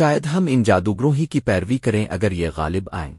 شاید ہم ان جادوگروں ہی کی پیروی کریں اگر یہ غالب آئیں۔